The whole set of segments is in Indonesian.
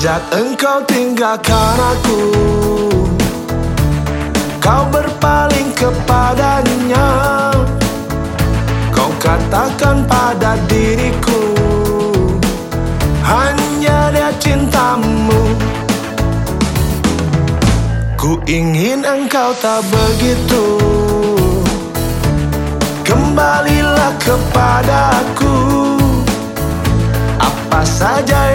Sejak engkau tinggalkan aku Kau berpaling kepadanya. Kau katakan pada diriku Hanya dia cintamu. Ku ingin engkau tak begitu. Kembalilah kepadaku Apa saja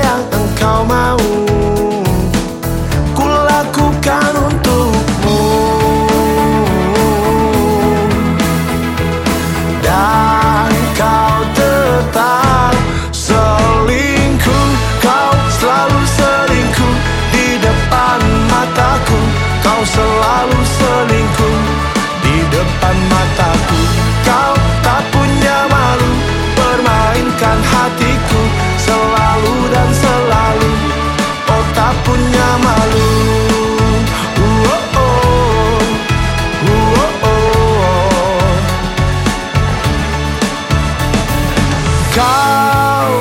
Kau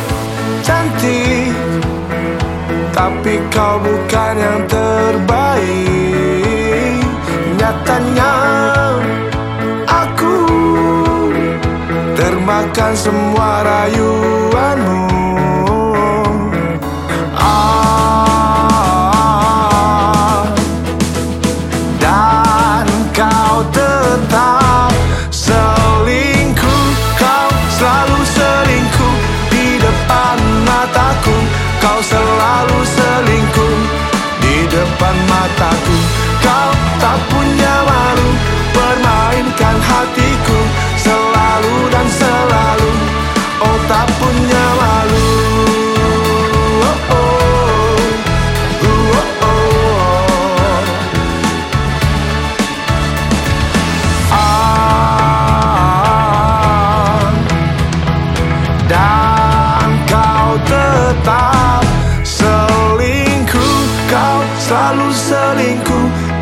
cantik Tapi kau bukan yang terbaik. Nyatanya Aku Termakan semua rayuanmu. Ah, kau tetap selingkuh Kau selalu selingkuh mataku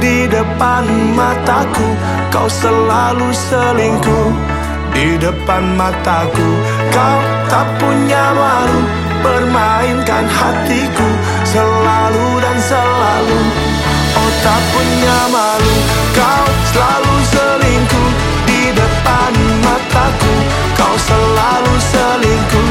di depan mataku Kau selalu selingkuh. Di depan mataku Kau tak punya malu permainkan hatiku Selalu dan selalu. Oh tak punya malu Kau selalu selingkuh. Di depan mataku Kau selalu selingkuh